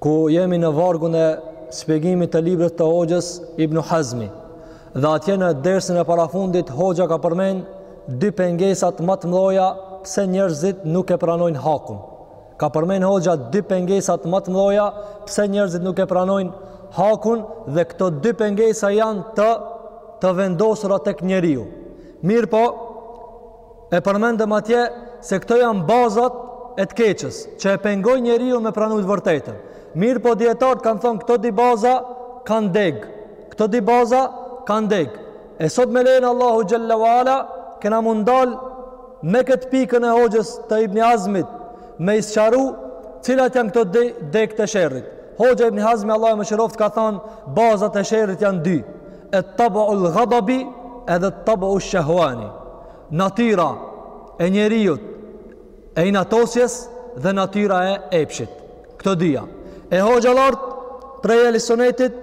ku jemi në vargun e spjegimit të librit të Hoxhës Ibn Hazmi. Dhe atje në dersën e parafundit Hoxha ka përmend dy pengesat ma të mdhaja pse njerëzit nuk e pranojnë hakun. Ka përmend Hoxha dy pengesat ma të mdhaja pse njerëzit nuk e pranojnë hakun dhe këto dy pengesa janë të vendosura tek njeriu. Mirpo E përmendëm atje se këto janë bazat e të keqës, që e pengojnë njeriun me pranu të vërtetën. Mirëpo dijetarët kanë thonë këto dy baza kanë degë, këto dy baza kanë degë. E sot me lejen e Allahut xhelle ue ala, kena me u ndal me këtë pikën e hoxhës të Ibni Hazmit, me isqaru cilat janë këto degët e sherrit. Hoxha Ibni Hazmi, Allahu e mëshiroftë, ka thanë bazat e sherrit janë dy. E taba ul gadabi edhe taba u shehuani. Natyra e njeriut e inatosjes dhe natyra e epshit. Këto dyja. E hoxhallarët prej ehli sunetit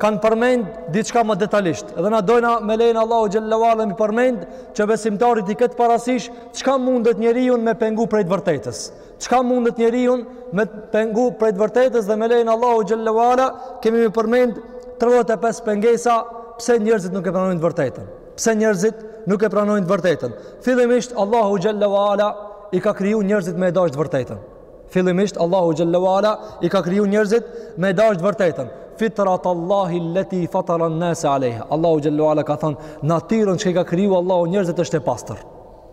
kanë përmend diçka ma detalisht. Edhe na dojna me lejen e Allahut xhelle ue ala me i përmend që besimtari t'i ketë parasysh çka mundet njeriun me pengu prej të vërtetës. Çka mundet njeriun me pengu prej të vërtetës dhe me lejen e Allahut xhelle ue ala, kemi me përmend 35 pengesa pse njerëzit nuk e pranojnë të vërtetën. Pse njerëzit nuk e pranojnë të vërtetën? Fillimisht Allahu xhallahu ala i ka kriju njerëzit me dashtë të vërtetën. Fillimisht Allahu xhallahu ala i ka kriju njerëzit me dashtë të vërtetën. Fitrat Allahi allati fatara an-nasa alejha. Allahu xhelle ue ala ka thanë, natyrën që i ka kriju Allahu njerëzit është e pastër.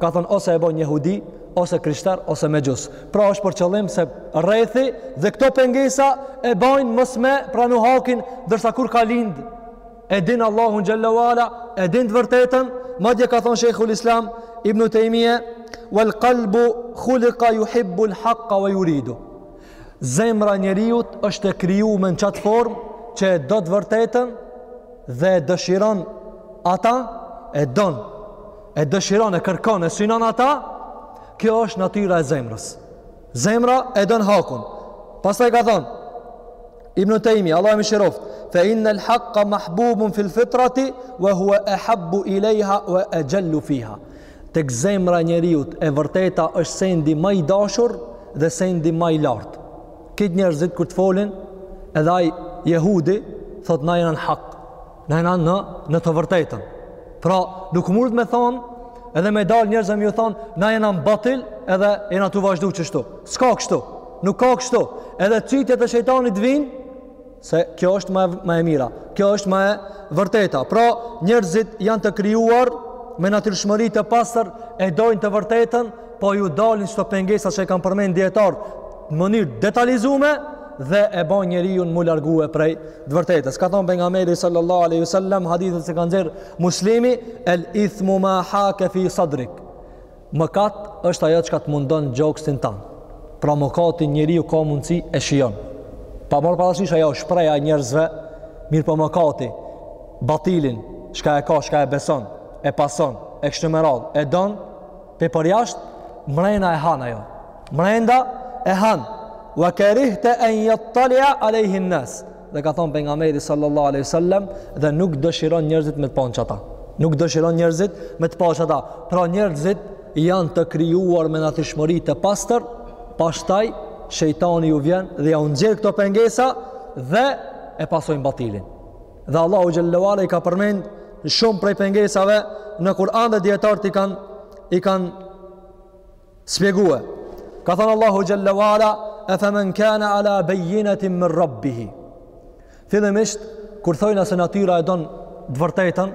ka thonë ose e bajnë jehudi, ose krishter, ose mexhus. Pra është për qëllim se rrethi dhe këto pengesa e bajnë mos me pranu hakin, ndërsa kur ka lind, e din Allahun xhelle ue ala, e din të vërtetën, madje ka thonë Shejhul Islam, Ibn Tejmije, wal kalbu khulika juhibbul haqqa wa juridu. Zemra e njeriut është e kriju me në qatë formë që e do të vërtetën dhe e dëshiron ata e donë e dëshiron e kërkon e synon ata, kjo është natyra e zemrës. Zemra e don hakun. Pastaj ka thon Ibn Tejmije, Allahu e mëshiroftë, fa inna al-haqqa mahbubun fil fitrati wa huwa ahabbu ilayha wa ajallu fiha. Tek zemra e njeriut e vërteta është sendi ma i dashur dhe sendi ma i lartë. Këtë njerëzit kur të folin, edhe ai jehudi thot na jena n'hak. Na jena në të vërtetën. Pra, nuk mundet me thonë edhe me dalë njerëzve me ju thonë, na jena në batil edhe jena tu vazhdu qështu. S'ka kështu. Nuk ka kështu. Edhe cytjet e shejtanit vijnë se kjo është ma e mira. Kjo është ma e vërteta. Pra, njerëzit janë të krijuar me natyrshmëri të pastër, e dojnë të vërtetën, po ju dalin qëto pengesa që kanë përmend dijetarët, në mënyrë detalizume dhe e bën njeriun m'u largue prej të vërtetës. Ka thënë pejgamberi sallallahu alaihi wasallam hadithin se ka nxjerr Muslimi el ithmu ma haka fi sadrik. Mëkat është ajo çka të mundon gjoksin tan. Pra mëkati njeriu ka mundsi e shijon. Pa marr parasysh a ju shpreh njerëzve, mirëpo mëkati batilin, që e ka, që e beson, e pason, e kështu me radhë, e don Po përjashta, mrenda e han ajo. Mrenda e han. Wa kerihte en jettalia alejhin nas. Dhe ka thonë pejgamberi sallallahu aleyhi sallem dhe nuk dëshiron njerëzit me ta pa qata. Nuk dëshiron njerëzit me ta pa qata. Pra njerëzit janë të krijuar me natyrshmëri të pastër, pastaj shejtani ju vjen dhe jau nxjerr këto pengesa dhe e pasojnë batilin. Dhe Allahu xhalla wa ala i ka përmend shumë prej pengesave në Kur'an dhe dijetarët i kanë i kanë spjegue. Ka thënë Allahu xhalla wa ala efa men kana ala bayyinatin min rabbih. Fillimisht kur thojna se natyra e don të vërtetën,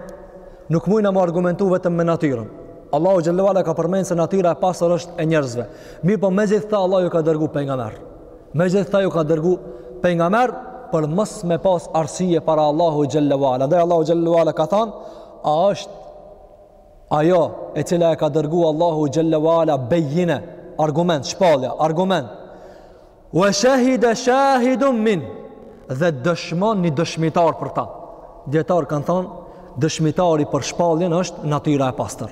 nuk mujna m'u argumentu vetëm me natyrën. Allahu xhalla wa ala ka përmend se natyra e pastër është e njerëzve. Mirpo megjithatë Allahu ka dërgu pejgamber. Megjithëkëta ju ka dërgu pejgamber për mos me pas arsye para Allahut xhalla wa ala. Dhe Allahu xhalla wa ala ka than, a është ajo e cila e ka dërgu Allahu xhalla wa ala bejjine, argument, shpallja, argument. Wa shahide shahidun min dhe dëshmon një dëshmitar për ta. Dijetarët kanë than, dëshmitari për shpalljen është natyra e pastër.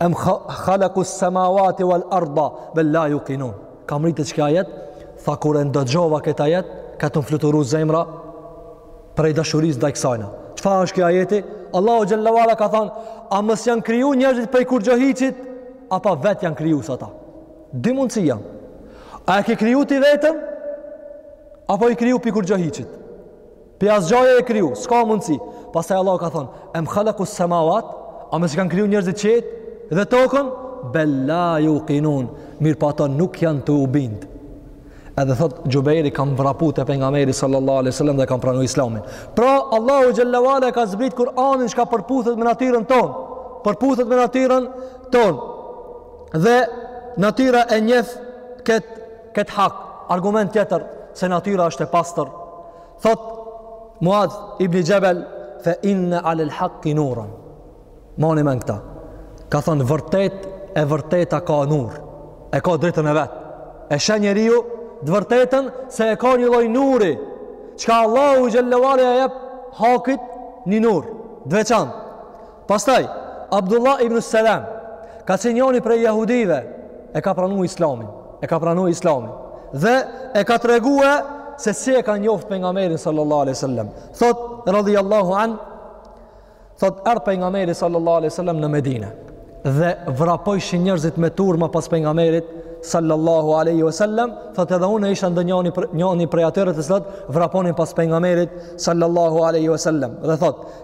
Em khalaqu samawati wal arda bal la yuqinun. Ka mrri te ky ajet, tha kur e ndëgjova këtë ajet, kah të fluturu zemra prej dashurisë ndaj kësajna. Çfarë është ky ajeti? Allahu xhalla wa ala ka thënë, a mos janë kriju njerëzit prej kurgjohiçit, apo vet janë krijusa ata? Dy mundësi janë. A e ke kriju ti veten? Apo je kriju pi kurgjohiçit? Pi asgjâje je kriju, s'ka mundësi. Pastaj Allahu ka thonë, em khalakus semavat, a mos i kanë kriju njerëzit qiejt, dhe tokën, bel la jukinun, mirëpo ata nuk janë tu u bindë. Edhe thot Xhubejri kam vrapu te pejgamberi sallallahu alaihi sallam dhe kam pranu islamin. Pra Allahu xhalla wa ala e ka zbrit Kur'anin çka përputhet me natyrën ton. Përputhet me natyrën ton. Dhe natyra e njeh këtë këtë hak, argument tjetër se natyra është e pastër. Thot Muad ibn Jabal fa inna ala al-haq nuran. Mani men këta. Ka thon vërtet e vërteta ka nur. E ka dritën e vet. E sheh njeriu të vërtetën se e ka një lloj nuri. Çka Allahu xhalla wa ala i jep hakit një nur të veçantë. Pastaj, Abdullah ibn Selam, ka qenë njoni prej jehudive, e ka pranu islamin, e ka pranu islamin, dhe e ka tregue se si e ka njoftë pejgamberin sallallahu aleyhi sallam. Thot, radhi Allahu an, thot, erdh pejgamberi sallallahu aleyhi sallam në Medine, dhe vrapojshin njërzit me turma pas pejgamberit sallallahu aleyhi sallam, thot edhe unë isha njoni, njoni prej atyre të cilët vraponin pas pejgamberit sallallahu aleyhi sallam, dhe thot,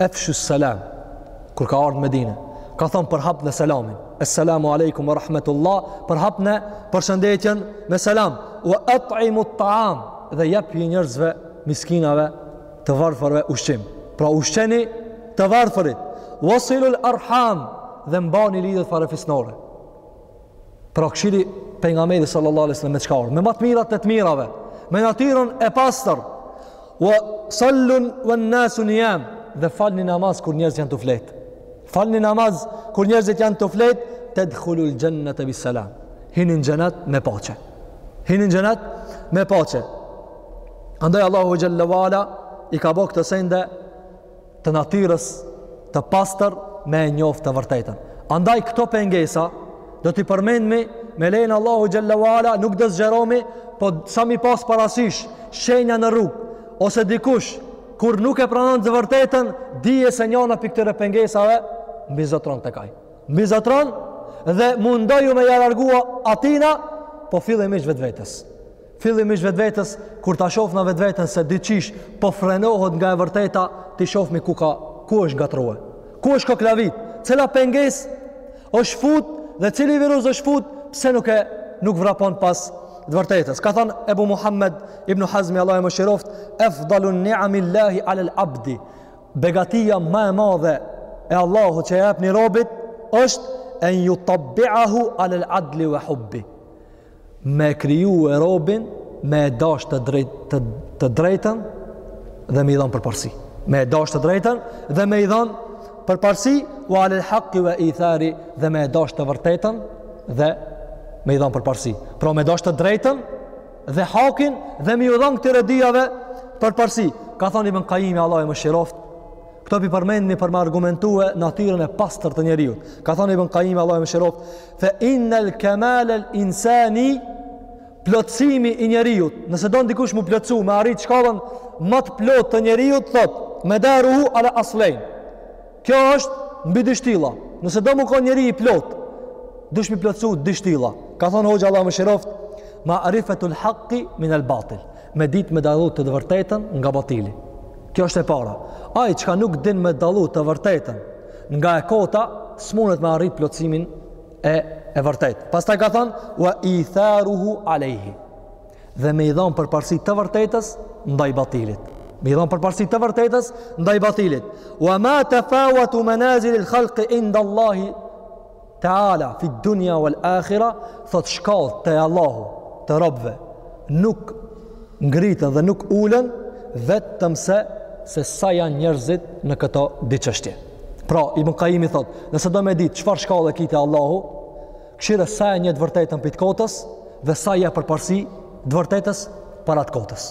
Efshu selam, kur ka ardhë Medine, ka thonë përhapne selamin, Esselamu alaikum wa rahmetullah, përhapne përshëndetjen me selam, wa at'imu ta'am, dhe jepni njerëzve miskinave të varfërve ushqim. Pra ushqeni të varfërit, wasilul arham, dhe mbani lidhjet farefisnore. Pra kshyr pejgamberi sallallahu alaihi wasallam me çka erdh? Me ma të mirat e të mirave, me natyrën e pastër. Wa sallu wan nasu niyam, dhe falni namaz kur njerëzit janë tu flejt. Falni namaz kur njerëzit janë tu flejt, tadkhulul jannata bis salam. Hini në xhenet me paqe. Hini në xhenet me paqe. Andaj Allahu xhelle ue ala i ka bo këto sende të natyrës të pastër me e njoftë të vërtetën. Andaj këto pengesa do t'i përmendmi me lejen e Allahut xhelle ue ala nuk do zgjeromi, po sa mi pas parasysh shenja në rrugë, ose dikush kur nuk e pranon të vërtetën, dije se njona prej këtyre pengesave, mbizotron tek ai. Mbizotron dhe mundoju me ja largu atina, po fillimisht vetvetes. Fillimisht vetvetes kur ta shofna vetveten se diçish po frenohet nga e vërteta, t'i shofmi ku ka, ku është ngatrrue. Ku është koklavit? Cila pengesë është fut dhe cili virus është fut? Pse nuk e nuk vrapon pas të vërtetës? Ka thënë Ebu Muhammed ibn Hazmi Allahu e mëshiroft, "Afdalu ni'amillahi 'ala al-'abdi" Begatia ma e madhe e Allahut që jep ni robit është en ju tabbiahu 'ala al-'adli wa hubbi. me e krijue robin me e dash të, drejt, të, të drejtën dhe me i dhanë përparsi me e dash të drejtën dhe me i dhanë përparsi u alil haki ve i thari dhe me e dash të vërtetën dhe me i dhanë përparsi pra me dash të drejtën dhe hakin dhe me i dhanë këtyre dyjave përparsi ka thon ibn Kajimi Allahu e mëshiroft këto pi përmendmi për me argumentue natyren e pastër të njeriut ka thon ibn Kajimi Allahu e mëshiroft Fe innel kemalel insani plotësimi i njeriut. Nëse don dikush mu plotësu, me arrit shkallën ma të plotë të njeriut, thot, medaruhu ala aslejn. Kjo është mbi dy shtylla. Nëse do mu konë njeri i plotë, dush mi plotësu dy shtylla. Ka thonë hoxha Allah mëshiroftë, maarifetul haqi min el batil. Me ditë me dallu të të vërtetën nga batili. Kjo është e para. Ai çka nuk din me dallu të vërtetën nga e kota, smunet me arrit plotësimin e, e vërtetë. Pastaj ka thënë, wa itharuhu alejhi. Dhe me i dhonë përparësi të vërtetës ndaj batilit. Me i dhonë përparësi të vërtetës ndaj batilit. Wa ma tafawatu menazilil khalqi inda Allahi Teala fi dunya wal akhira thotë shkallët te Allahu të robëve nuk ngritën dhe nuk ulën vetëm se se sa janë njerëzit në këto dy çështje. Pra, Ibn Qayimi thotë, nëse do me ditë çfarë shkalle ki te Allahu, këqyre sa e njeh të vërtetën prej të kotës dhe sa i jep përparsi të vërtetës para të kotës.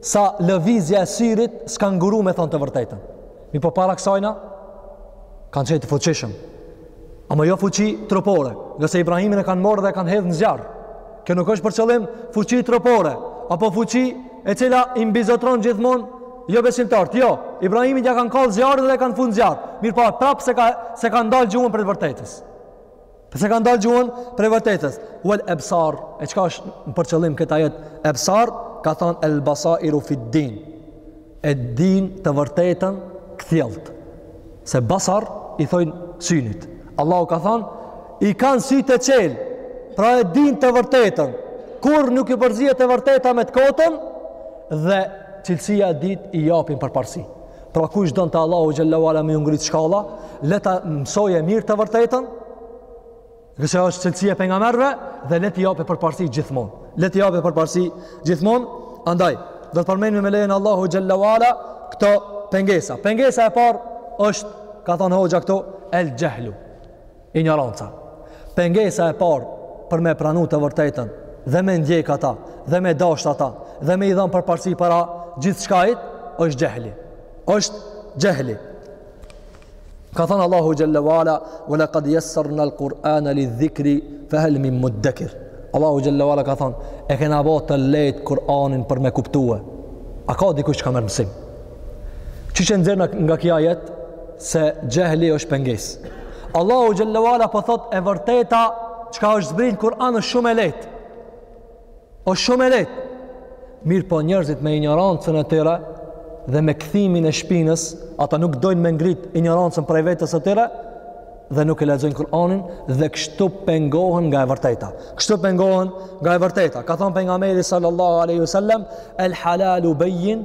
sa lëvizja e syrit s'ka nguru me thonë të vërtetën. Mirëpo para kësajna, kanë qenë të fuqishëm. Amo jo fuqi trupore, ngase Ibrahimin e kanë morrë dhe kanë hedhë në zjarr. Kjo nuk është për qëllim fuqi trupore, apo fuqi e cila i mbizotron gjithmonë, jo besimtarët, jo. Ibrahimit ja kanë kallë zjarrin dhe e kanë fut në zjarr. Mirëpo, prapë s'e ka, s'e ka ndalë gjuhën prej të vërtetës. Pse s'e ka ndalë gjuhën prej vërtetës? Uel ebsar, e çka është në për qëllim këtë ajet? Ebsar, ka thonë el basairu fid din, e din të vërtetën kthjellt. Se basar i thojnë synit. Allahu ka thonë, i kanë sytë qelë, pra e din të vërtetën. Kur nuk i përzihet e vërteta me të kotën, dhe cilësia e dytë i japin përparësi. Pra kush don te Allahu xhallahu ala me ju ngrit shkalla, le ta mësojë mirë të vërtetën. Se është cilësi e pejgamberëve dhe le t'i japë përparësi gjithmonë. Le t'i japë përparësi gjithmonë. Andaj, do të përmendim me lejen e Allahut xhallahu ala këto pengesa. Pengesa e parë është, ka thënë hoxha këtu, el xhehlu. Injoranca. Pengesa e parë për me pranu të vërtetën dhe me ndjek ata dhe me dasht ata dhe me i dhënë përparësi para gjithçkajt është gjehli. është gjehli. Ka thënë Allahu Gjellewala u lekad jesserne l'Qurane lidh dhikri fehel min muddekir. Allahu Gjellewala ka thënë e kena bo të lejtë Kur'anin për me kuptue. A ka dikush çka merr mësim? Çka që nxirret nga ky ajet, se gjehli është pengesë. Allahu Gjellewala po thotë e vërteta çka është zbrit në Kur'an është shumë e lehtë. është shumë e lehtë. Mirëpo njerëzit me injorancën e tyre dhe me kthimin e shpinës, ata nuk dojnë me ngrit injorancën prej vetës së tyre, dhe nuk e lexojnë Kur'anin dhe kështu pengohen nga e vërteta. Kështu pengohen nga e vërteta. Ka thënë pejgamberi sallallahu alaihi wasallam, "El halalu bayin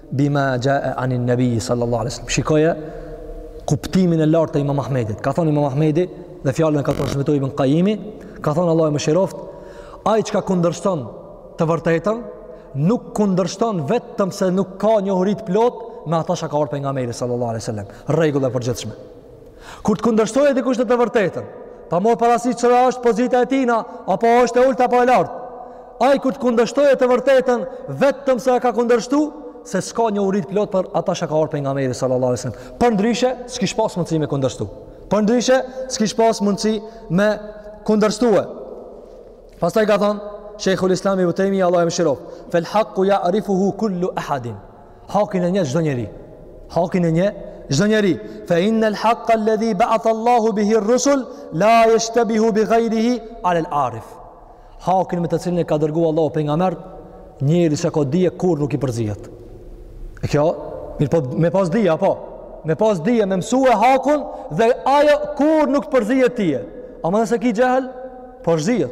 Bima ja'a an an-nabi sallallahu alaihi wasallam. Shikoje kuptimin e lartë të Imam Ahmedit. Ka thënë Imam Ahmedi dhe fjalën e ka transmetuar Ibn Qayimi, ka thënë Allahu e mëshiroft, ai çka kundërshton të vërtetën, nuk kundërshton vetëm se nuk ka njohuri të plotë me ata çka ka ardh pejgamberi sallallahu alaihi wasallam. Rregull e përgjithshme. Kur të kundërshtojë dikush në të vërtetën, pa marr parasysh çfarë është pozita e tina, apo është e ultë apo e lartë. Ai kur të kundërshtojë të vërtetën, vetëm se e ka kundërshtu, se s'ka njohuri të plotë për ata që ka ardh pejgamberi sallallahu alajhi wasallam. Përndryshe, s'kish pas mundësi me kundërshtu. Përndryshe, s'kish pas mundësi me kundërshtue. Pastaj ka thënë Sheikhul Islam Ibn Taymiyya Allahu e mëshiroft, "Fel haqqu ya'rifuhu kullu ahadin." Hakin e njeh çdo njeri. Hakin e njeh çdo njeri. Fa inna al-haqqa alladhi ba'atha Allahu bihi ar-rusul la yashtabihu bi ghayrihi 'ala al-'arif. Hakin me të cilin e ka dërguar Allahu pejgamberët, njeri që ka dije kurrë nuk i përzihet. E kjo, mirëpo me pas dije apo? Me pas dije me mësue hakun dhe ajo kurrë nuk të përzihet ty. Ama nëse ki xhehl, përzihet.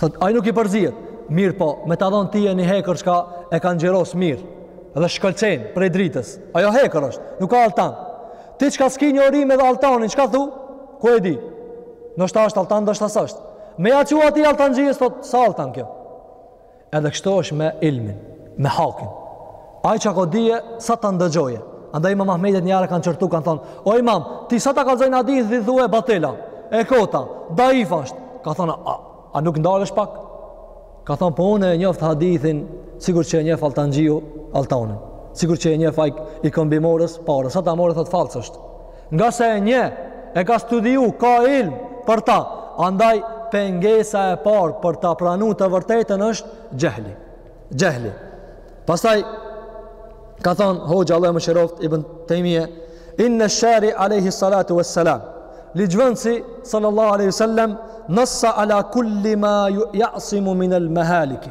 Thot, ai nuk i përzihet. Mirëpo, me ta dhon ty një hekër çka e ka ngjyros mirë. Edhe shkëlqen prej dritës. Ajo hekër është, nuk â altan. Ti çka s'ki njohuri edhe altanin, çka thu? Ku e di? Ndoshta është altan, ndoshta s'është. Me ja çu ti altanxhisë, thot, s'â altan kjo? Edhe kështu është me ilmin, me hakin. Ai çka ka dije, sa ta ndëgjoje. Andaj Imam Ahmedit një herë e kanë qortu kanë thonë, "O Imam, ti sa ta kallzojnë hadithin ti thue batil â, e kotë â, daif është." Ka thonë, "A, a nuk ndalesh pak?" Ka thonë, "Po unë e njoh hadithin sikur që e njeh altanxhiu altanin, sikur që e njeh ai i këmbimores paran, sa ta marrë thotë falsë është." Ngase e njeh, e ka studiu, ka ilm për ta. Andaj, pengesa e parë për ta pranu të vërtetën është xhehli. Xhehli. Pastaj, ka thonë, hoxha Allah mëshiroft, Ibn Tejmije, inne shari aleyhi salatu e selam, ligjvënësi, sallallahu aleyhi sallam, nassa ala kulli ma ja'simu minel mehaliki.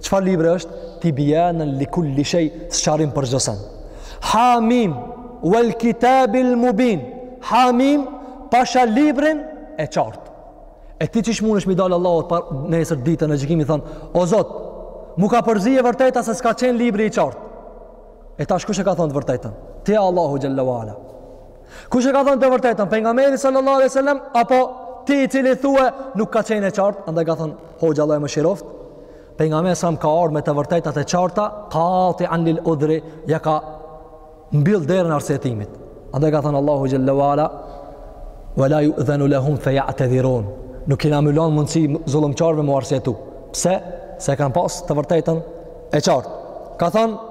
Çfarë libri është? Tibyanan li kulli shay, sqarim për çdo sen. Hamim wal kitabil mubin. Hamim pasha librin e qartë. E ti qysh mundesh mi dal Allahut para nesër ditën e gjykimit me thon, o Zot, m'u ka përzi e vërteta se s'ka qenë libri i qartë. E tash kush e ka thonë të vërtetën? Ti a Allahu xhallahu ala. Kush e ka thënë të vërtetën? Pejgamberi sallallahu alaihi wasallam apo ti i cili thua nuk ka qenë e qartë, andaj ka thënë hoxha Allahu e mëshiroft. Pejgamberi sa ka ardhur me të vërtetat e qarta, katian lil udhri, ja ka mbyll derën arsyetimit. Andaj ka thënë Allahu xhelle ue ala wa la yu'dhanu lahum fa ya'tadhirun. Nuk ju ka lon mundsi zullumqarëve m'u arsyetu. Pse? Se e kanë pas të vërtetën e qartë. Ka thënë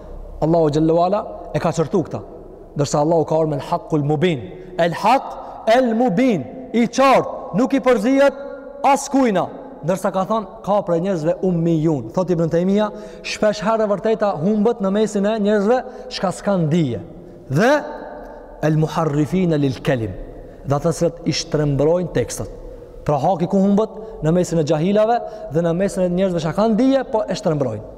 Allahu xhelle ue ala e ka qortu këta. Ndërsa Allahu ka ardhur me el hakul mubin. El hak el mubin i qartë, nuk i përzihet askujna. Ndërsa ka thon ka prej njerëzve ummiyun. Thot Ibn Taymija, shpesh herë e vërteta humbet në mesin e njerëzve çka s'kan dije. Dhe el muharrifine lil kelim. Dhe ata të cilat i shtrembrojnë tekstat. Pra haki ku humbet në mesin e xhahilave dhe në mesin e njerëzve çka kanë dije, po e shtrembrojnë.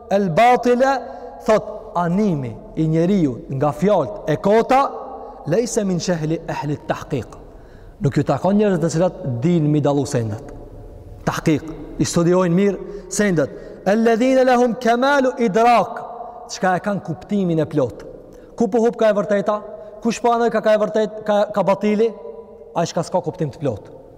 El batile thot animi i njeriut nga fjalët e kota lejse min she'ni ehli tahqiq nuk ju takon njerëzit të cilat din m'i dallu sendet tahqiq i studiojnë mirë sendet el-ledhine lehum kemalu idrak çka e kanë kuptimin e plot ku po hup ka e vërteta kush po anon ka ka e vërtet ka, ka batili ai çka s'ka kuptim të plot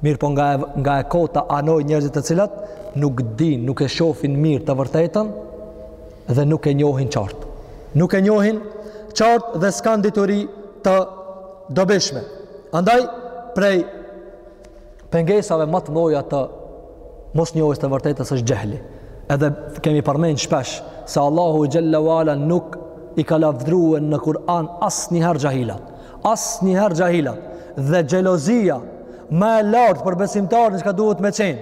Mirëpo nga e, nga e kota anojn njerëzit të cilat nuk din, nuk e shofin mirë të vërtetën dhe nuk e njohin qartë. Nuk e njohin qartë dhe s'kan dituri të dobishme. Andaj, prej pengesave ma të mëdha të mos njohjes të vërtetës është xhehli. Edhe kemi përmend shpesh se Allahu xhelle ue ala nuk i ka lavdrue në Kur'an asnjëherë xhahilat. Asnjëherë xhahilat dhe xhelozia ma e lartë për besimtarin çka duhet me qenë.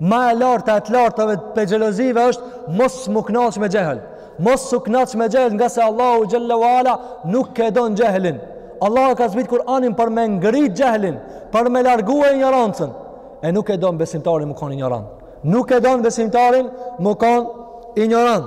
Ma e larta e të lartave prej xhelozive është mos m'u knaq me xhehel. Mos m'u knaq me xhehel ngase Allahu xhelle ue ala nuk e don xhehelin. Allahu ka zbrit Kur'anin për me ngrit xhehelin, për me largue injorancën. E nuk e don besimtarin m'u kon injorant. Nuk e don besimtarin m'u kon injorant.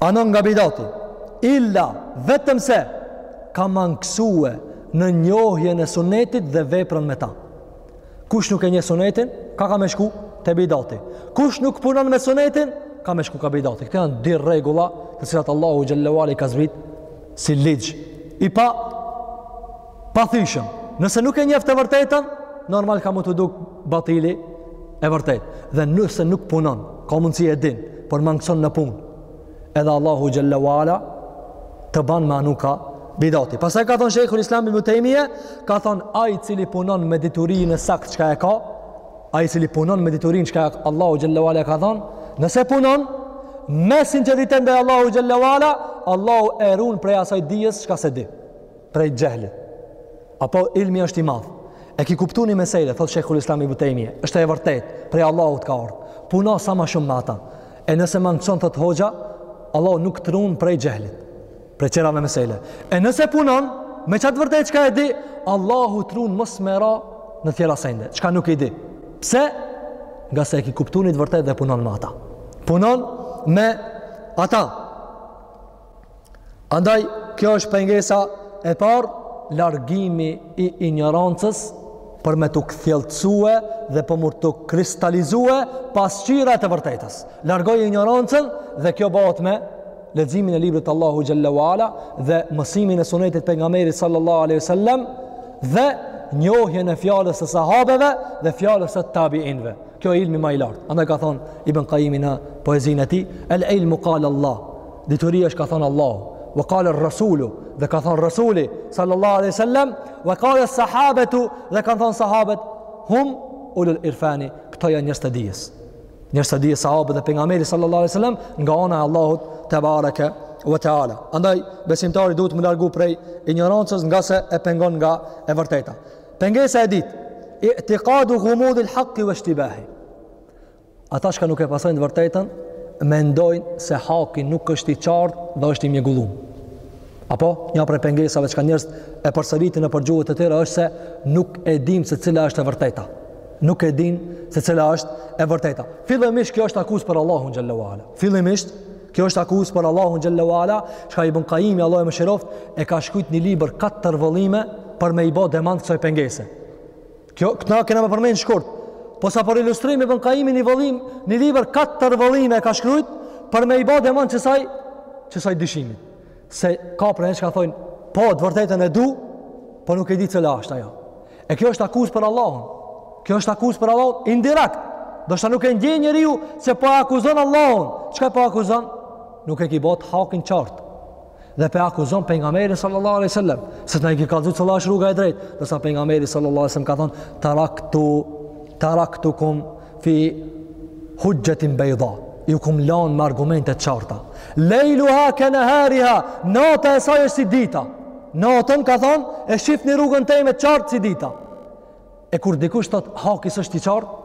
Anon nga bidati, illa vetëm se ka mangësue në njohjen e sunetit dhe veprën me ta. Kush nuk e njeh sunetin, ka ka me shku te bidati. Kush nuk punon me sunetin, ka me shku ka bidati. Këto janë dy rregulla të cilat Allahu xhelle ue ala i ka zbrit si ligj. I pa, pathyshëm. Nëse nuk e njef të vërtetën, normal ka mu t'u duk batili e vërtet. Dhe nëse nuk punon, ka mundësi e din, por mangëson në punë. Edhe Allahu xhelle ve ala të ban me anuka bidati. Pastaj ka thonë Shejhul Islam Ibn Tejmije, ka thonë ai i cili punon me diturinë e saktë çka e ka, ai i cili punon me diturinë çka Allahu xhelle ve ala ia ka dhonë, nëse punon me sinqeritet ndaj Allahut xhelle ve ala, Allahu e run prej asaj dijes çka se di. prej xehlit. Apo ilmi është i madh. E ki kuptu ni mesele, thotë Shejhul Islam Ibn Tejmije, është e vërtetë, prej Allahut ka ardh. Puno sa ma shumë me ata. E nëse mangëson thotë hoxha, Allahu nuk t'run prej xehlit. Prej tjerave mesele. E nëse punon me qat të vërtetë çka e di, Allahu t'run mos me ra në tjera sende, çka nuk i di. Pse? Ngase e ki kuptu ni të vërtetë dhe punon me ata. Punon me ata. Andaj, kjo është pengesa e parë, largimi i injorancës për me t'u kthjelltësue dhe për me t'u kristalizue pasqyra e të vërtetës. Largoje injorancën dhe kjo bahet me leximin e librit të Allahut xhelle ve ala dhe mësimin e sunetit të pejgamberit sallallahu alaihi wasallam dhe njohjen e fjalës së sahabeve dhe fjalës së tabiinëve. Ky ilmi ma i lartë. Andaj ka thonë Ibn Kajimi në poezinë e tij, el ilmu kalë Allah, dituria është ka thonë Allahu, ve kalë resulu, dhe ka thonë resuli, sallallahu aleyhi sallam, ve kalë sahabetu, dhe kanë thonë sahabet, hum ulul irfani, këta janë njerëz të dijes. Njerëz të dijes sahabet dhe pejgamberi, sallallahu aleyhi sallam, nga ana e Allahut tebareke ve teala. Andaj, besimtari duhet m'u largu prej injorancës ngase e pengon nga e vërteta. Pengesa e dytë, itikadu gumudil hakki ve shtibahihi. Ata çka nuk e pasojnë të vërtetën, mendojnë se haki nuk është i qartë dhe është i mjegullum. Apo, një prej pengesave që ka njërës e përsëritin e për gjuhët e tëre është se nuk e dimë se cila është e vërteta. Nuk e dimë se cila është e vërteta. Fillimisht kjo është akuzë për Allahun xhelle ve ala. Fillimisht, Kjo është akuzë për Allahun xhelle ve ala, çka Ibn Kajimi Allahu e mëshiroftë e ka shkrujt ni libër katër vëllime për me i ba demant kësaj pengese. Kjo këtu kena me e përmend shkurt. Po sa për ilustrim Ibn Kajimi ni vëllim, ni libër katër vëllime e ka shkrujt për me i ba demant ksaj, qësaj dyshimit. Se ka prej çka thojnë, po, të vërtetën e du, po nuk e di cilla asht ajo. E kjo është akuzë për Allahun. Kjo është akuzë për Allahun indirekt. Ndoshta nuk e ndjen njeriu se po e akuzon Allahun. Çka po e akuzon? Nuk e ki bot hakin qartë. Dhe po e akuzon pejgamberin sallallahu alai sallam. Se s'na e ki kallzu cilla asht rruga e drejtë. Ndërsa pejgamberi sallallahu alai sallam ka thonë, taraktu, taraktukum, fi hujjetin bejda ju kum lanë me argumente t'qarta lejluha ke nehariha nata e saj është si dita natën ka thonë e shifni rrugën teme t'qartë si dita e kur dikush thot haki s' është i qartë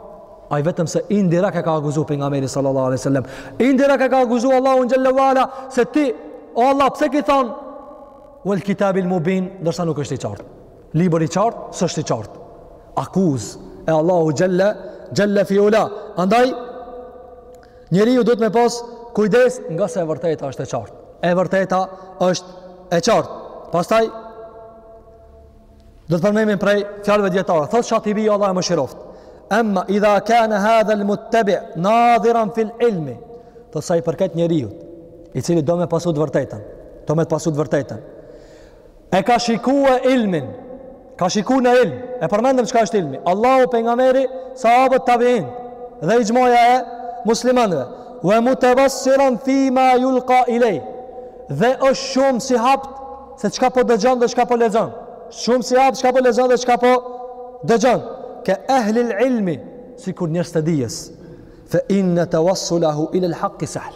ai vetëm se indirekt ka akuzu pejgamberin sallallahu aleyhi sallam indirekt ka akuzu Allahu xhelle ve ala se ti o Allah pse ki thonë uel kitabil mubin ndërsa nuk është i qartë Libër i qartë, s'është i qartë. Akuzë e Allahut xhelle xhelle fi ulah. Andaj njeriu duhet me pas kujdes ngase e vërteta është e qartë. E vërteta është e qartë. Pastaj do të përmendim prej fjalëve t'dijetarëve. Thotë Shatibi Allahu e mëshiroft. Amma idha kana hadha al-muttabi' nadhiran fil ilmi. Thot sa i përket njeriut i cili do me pasu të vërtetën, do me pasu të vërtetën. E ka shiku ilmin, ka shiku në ilm, e përmendëm çka është ilmi. Allahu, pejgamberi, sahabët tabiinët, dhe ixhmaja e muslimanve. Ve mutebassiran fima julka ilejh. Dhe është shumë syhapt, se çka po dëgjon dhe çka po lexon. Shumë syhapt, çka po lexon dhe çka po dëgjon. Ke ehlil ilmi, sikur njerzt e dijes. Fe inne tevassulahu ilel hakki sahl.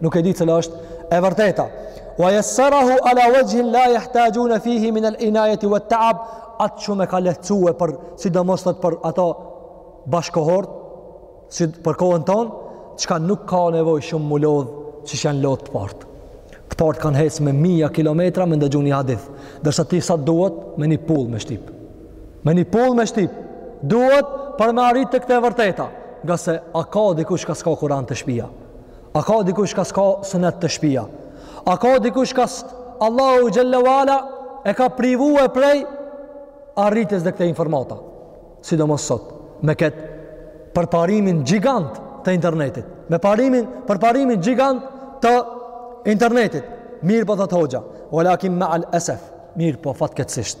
Nuk e di cila është e vërteta. Wa yassarahu ala wajhin la yahtajuna fihi min al inayati wat ta'ab thot shumë e ka lehtësue për sidomos thot për ato bashkëkohort për kohën ton çka nuk ka nevojë shumë m'u lodh qysh janë lodh të parët të parët kanë hec me mija kilometra me ndëgju një hadith ndërsa ti sa duhet me një pull me shtip me një pull me shtip duhet për me arrit te kjo e vërteta ngase a ka dikush çka s'ka Kuran te shpia A ka dikush çka s'ka sunet te shpia? A ka dikush çka Allahu xhelle ve ala e ka privue prej arritjes te këto informata? Sidomos sot, me këtë përparimin gjigant të internetit, me parimin, përparimin gjigant të internetit, mirëpo thot hoxha, ue lakin meal esef, mirëpo fatkeqësisht,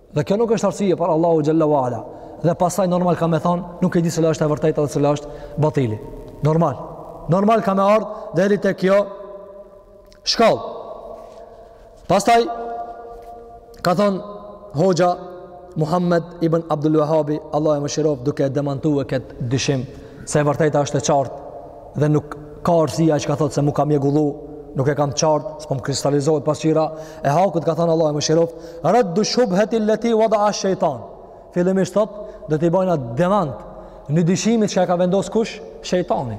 Dhe kjo nuk është arsye para Allahut xhalla wala. Dhe pastaj normal ka me thon, nuk e di cila është e vërteta dhe cila është batili. Normal. Normal ka me ardh deri te kjo shkall. Pastaj ka thon hoxha Muhammed ibn Abdul Wahhab, Allahu e mëshiroft duke demantu kët dyshim se e vërteta është e qartë dhe nuk ka arsye ai çka thotë se m'u ka mjegullu, nuk e kam të qartë, s'po më kristalizohet pasqyra e hakut ka thonë Allahu e mëshiroft, raddu shubhati allati wada ash-shaytan. Fillimisht thot, do t'i bojna demant dyshimit çka e ka vendos kush? Shejtani.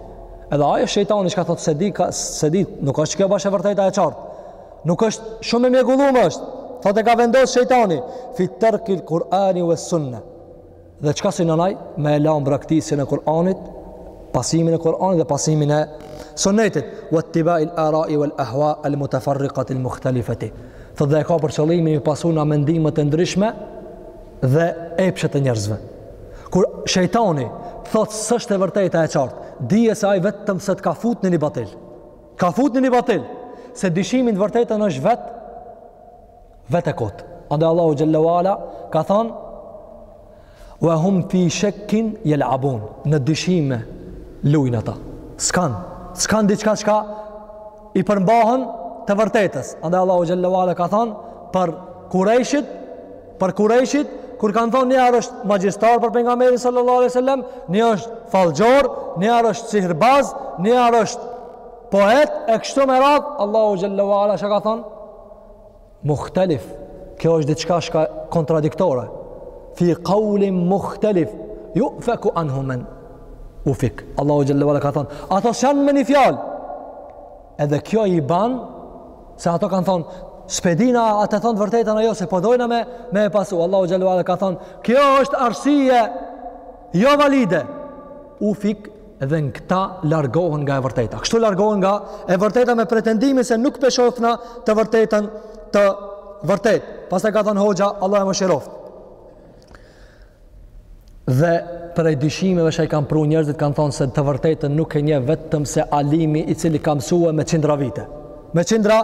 Edhe ai është shejtani çka thot s'e di, s'e di, nuk është kjo bash e vërteta e qartë. Nuk është, shumë e mjegullume është. Thot e ka vendos shejtani fi tarkil Kur'ani was sunna. Dhe çka synon ai? Me e lanë braktisjen e Kur'anit, pasimin e Kur'anit dhe pasimin e Sunnetit, wa ittiba'i al-ara'i wal-ahwa' al-mutafarriqati al-mukhtalifati. Thotë dhe e ka për qëllim t'i pasu na mendimet e ndryshme dhe epshet e njerëzve. Kur shejtani thotë s'është e vërteta e qartë, dije se ai vetëm se të ka fut në një batil. T'ka fut në një batil se dyshimi n'të vërtetën është vetë Vetë e kotë. Andej Allahu xhel-le ve ala ka thonë, Ve hum fi shekkin jel'abun, në dyshime lujnë ata. S'kanë, s'kanë diçka çka i përmbahen të vërtetës. Andej Allahu xhel-le ve ala ka thonë, për kurejshit, për kurejshit, kur kanë thonë njëherë është magjistar për pejgamberin sallallahu alejhi ve sel-lem, një është fallxhor, njëherë është sihirbaz, njëherë është poet, e kështu me radhë, Allahu xhel-le ve ala, ça ka thonë? Muhtelif, kjo është diçka çka kontradiktore. Fi kaulin muhtelif, ju'feku anhu men ufik, Allahu xhel-le ve ala ka thonë, ato s'janë me një fjalë. Edhe kjo i ban, se ato kanë thonë, s'pe dina a e thonë t'vërtetën a jo, se po dojna me, me e pasu. Allahu xhel-le ve ala ka thonë, kjo është arsye jo valide. Ufik, Edhe në këta largohen nga e vërteta. Kështu largohen nga e vërteta me pretendimin se nuk pe shofna të vërtetën të vërtetë. Pastaj ka thënë hoxha, Allahu e mëshiroftë. Dhe prej dyshimeve që i kanë pru njerëzit, kanë thonë se të vërtetën nuk e njeh vetëm se alimi i cili ka msue me qindra vite. Me qindra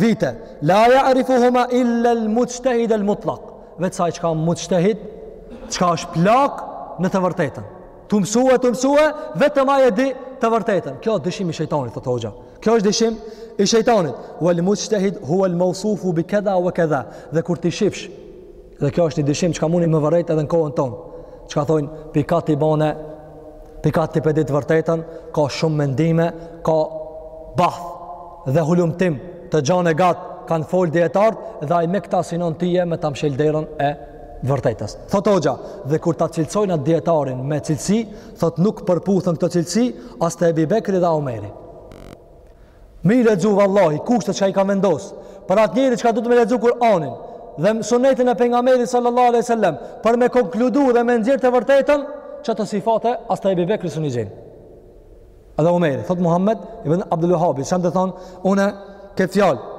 vite. La ja'rifuhuma illal muxhtehid el mutlak. Vetëm ai çka muxhtehid, çka është plak në të vërtetën. Tu mësua, tu mësua, vetëm ai e di të vërtetën. Kjo është dyshim i shejtanit, thotë hoxha. Kjo është dyshim i shejtanit. Wal mujtahid huwa al mawsuf bi kadha wa kadha. Dhe kur t'i shifsh, dhe kjo është një dyshim çka muni me vërejt edhe në kohën tonë. Çka thonë, pika t'i bone, pika ti pe di të vërtetën, ka shumë mendime, ka bahth dhe hulumtim të gjanë e gatë, kanë folë dijetarët dhe ai me këta synon tyje me ta mshel derën e vërtetës. Thot Hoxha, dhe kur ta cilësojnë atë dijetarin me cilësi, thot nuk përputhen këto cilësi as te Ebi Bekri dhe Omeri. Me i lexu vallahi kushtet që i kanë vendos për atë njeri që duhet me lexu Kur'anin dhe sunetin e pejgamberit sallallahu alaihi wasallam për me konkludu dhe me nxjerr të vërtetën qato sifate as te Ebi Bekri s'un i gjen. Edhe Omeri, thot Muhammed ibn Abdul Wahhab, s'e kam thon, unë këtë fjalë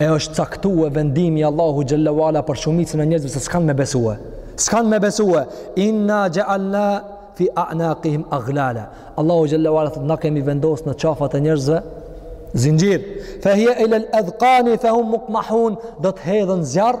E është caktue vendimi Allahu xhel-le ve ala për shumicën e njerëzve se s'kanë me besue. S'kanë me besue. Inna ja'alna fi a'naqihim aghlala. Allahu xhel-le ve ala na kemi vendos në qafat e njerëzve zinxhirë. Fa hiya ila al-adhqani fa hum muqmahun. Do të hedhen n'zjarr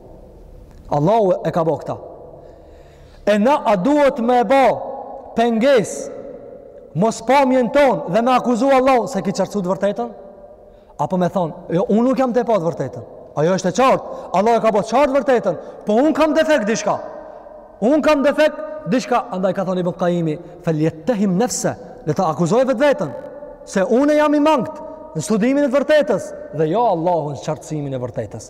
Allahu e ka bo këta. E na a duhet me e bo pengesë mospamjen tonë dhe me akuzu Allahu se s'e ki qartësu të vërtetën? Apo me thonë, jo, unë nuk jam tu e pa të vërtetën. Ajo është e qartë, Allahu e ka bo qartë të vërtetën, po unë kam defekt diçka. Unë kam defekt diçka, andaj ka thonë Ibn Qayyimi, feljettehim nefse, le ta akuzoj vetveten, se unë jam i mangët, në studimin e të vërtetës dhe jo Allahun në qartësimin e vërtetës.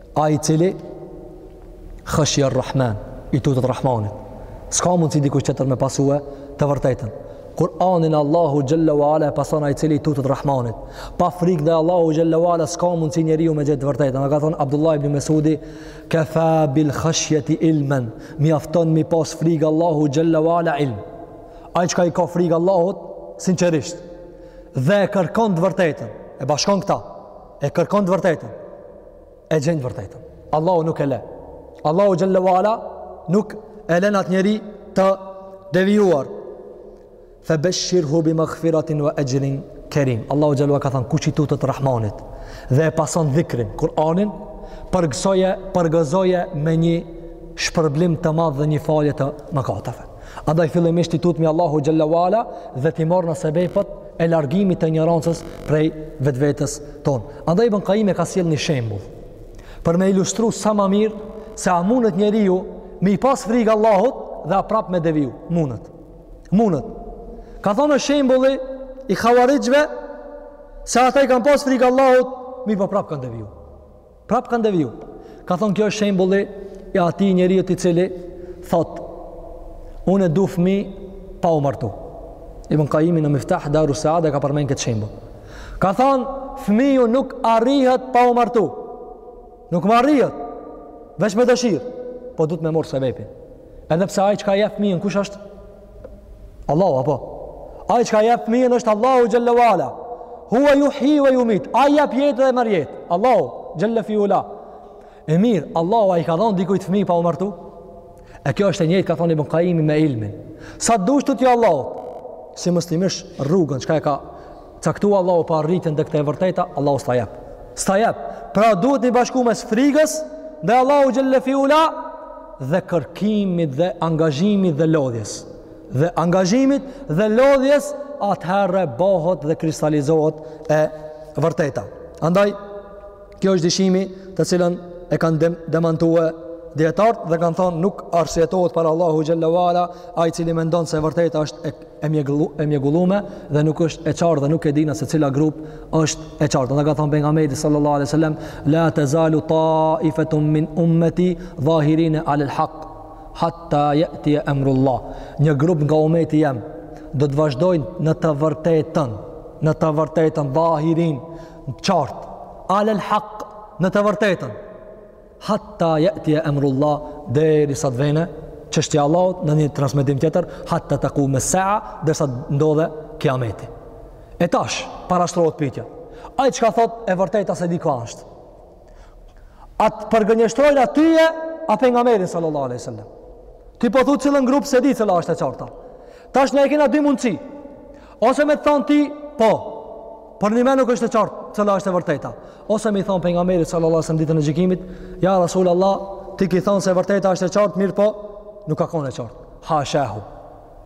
Ai i cili khashia Rahman, i tutet Rahmanit. S'ka mundësi dikush tjetër me pasue të vërtetën. Kur'anin Allahu xhalla wa ala e pason ai i cili i tutet Rahmanit. Pa frikë ndaj Allahu xhalla wa ala s'ka mundësi njeriu me gjetë të vërtetën. Ka thonë Abdullah ibn Mesudi, "Kafa bil khashyati ilman." Mjafton me i pas frikë Allahu xhalla wa ala ilm. Ai çka i ka frikë Allahut sinqerisht dhe e kërkon të vërtetën, e bashkon këta, e kërkon të vërtetën. e gjen të vërtetën. Allahu nuk e le. Allahu xhalla wa ala nuk e len atë njeri të devijuar. Fe beshirhu bi magfiratin ve exhrin kerim. Allahu xhalla wa ala ka thënë kush i tutet Rahmanit dhe e pason dhikrin, Kur'anin, përgëzoje, përgëzoje me një shpërblim të madh dhe një falje të mëkatave. Andaj fillimisht i tutmi Allahu xhalla wa ala dhe t'i morrna sebepet e largimit të injorancës prej vetvetes tonë. Andaj Ibn Qayyim e ka sjell një shembull për me ilustru sa ma mirë se a mundet njeriu me i pas frikë Allahut dhe a prap me deviju. Mundet. Mundet. Ka thonë e shembuli i khawarixhve se ata i kanë pas frikë Allahut mi po prap kanë deviju. Prap kanë deviju. Ka thonë kjo është shembulli i atij njeriut i cili thotë unë e du fëmi pa u martu. Ibn Qayimi në Miftah Daru Saada ka përmend këtë shembull. Ka thonë fëmiu nuk arrihet pa u martu. Nuk arrihet veç me dëshirë, po duhet me morr sebepin. Edhe pse ai çka e jep fëmijën kush është? Allahu apo ai çka jep fëmijën është Allahu xhallahu ala huwa yuhyi wa yumit ai jep jetë dhe merr jetë Allahu xhalla fi ula e mirë Allahu a i ka dhonë dikujt fëmijë pa u martu e kjo është e njëjtë ka thonë ibn Qayyim me ilmin sa dush tutju Allahut, s'i mësyn ti rrugën çka e ka Caktu Allahu për arritjen te kjo te e vërteta, Allahu s'ta jep. S'ta jep. Pra duhet me i bashku mes frigës ndaj Allahu xhelle fi ula dhe kërkimit dhe angazhimit dhe lodhjes. Dhe angazhimit dhe lodhjes atëherë bohet dhe kristalizohet e vërteta. Andaj Kjo është dyshimi të cilën e kanë dem, demantue dijetarët dhe kanë thonë nuk arsyetohet para Allahu xhelle ve ala ai i cili mendon se e vërteta është e, e, mjeglu, e mjegullume dhe nuk është e qartë dhe nuk e dina se cila grup është e qartë. Dhe ka thonë Pejgamberi sallallahu alejhi ve sel-lem la tezalu taifetun min ummeti dhahirine alel haq hatta jetije emrullah. Një grup nga umeti jem do të vazhdojnë në të vërtetën në të vërtetën dhahirine qartë, alel haq, në të vërtetën, hatta jetije emrullah, derisa t'vjen çështja e Allahut në një transmetim tjetër, hatta tekume sa'a, derisa ndodh kiameti. E tash, parashtrohet pytja. Ai që ka thot, e vërteta s'e di ka është. Atë përgënjeshtrojnë a ty a Pejgamberin, sallallahu aleyhi wasallam. Ti po thu cilën grup s'e di cila është e qarta. Tash ne i kena dy mundësi. Ose me të thonë ti, po, për nime nuk është e qartë, cila është e vërteta. Ose me i thonë Pejgamberit sallallahu alajhi wasallam ditën e gjykimit, ja Rasul Allah, ti ki thonë se e vërteta është e qartë, mirëpo, nuk ka kone e qartë. Hashahu.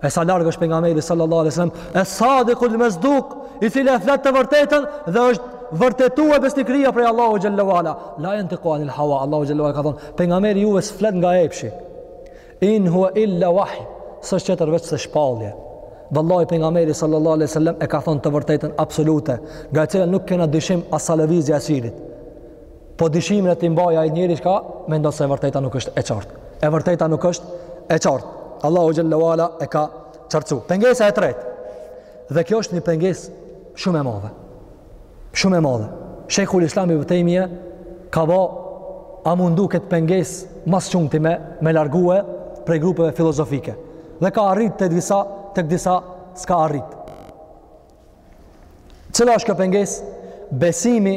E sa larg është Pejgamberi sallallahu alajhi wasallam, es-sadikul masduk, i cili e flet të vërtetën, dhe është vërtetu e besnikria prej Allahu xhelle ve ala. La jentiku anil hawa, Allahu xhelle ve ala ka thonë, Pejgamberi juve s'flet nga epshi. In huwa illa wahy, s'është tjetër veçse shpallje. Vallahi pejgamberi sallallahu alaihi wasallam e ka thonë të vërtetën absolute, nga e cila nuk kena dyshim as sa lëvizja e syrit. Po dyshimin le ta mbajë ai njeri që mendon se e vërteta nuk është e qartë. E vërteta nuk është e qartë. Allahu xhelle ve ala e ka qartësu. Pengesa e tretë. Dhe kjo është një pengesë shumë e madhe. shumë e madhe. Shejhul Islam Ibn Tejmije ka ba, a mundu këtë pengesë ma s'shumti me, me largu prej grupeve filozofike. Dhe ka arrit te disa, tek disa s'ka arrit. Cila është kjo pengesë? Besimi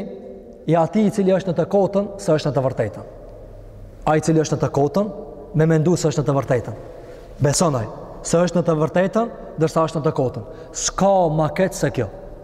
i atij i cili është në të kotën, se është në të vërtetën. Ai i cili është në të kotën, me mendu se është në të vërtetën. Beson ai se është në të vërtetën, ndërsa është në të kotën. S'ka ma keq se kjo.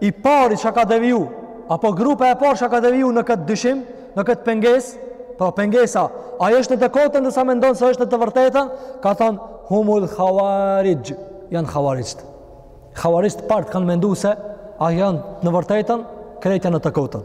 i pari që ka deviju, apo grupa e parë që ka deviju në këtë dyshim, në këtë pengesë, pra po pengesa, ai është në të kotën ndërsa mendon se është në të vërtetën, ka thonë, humul khawarixh, janë havarixhët. Havarixhët e parë kanë mendu se janë në vërtetën, krejt janë në të kotën.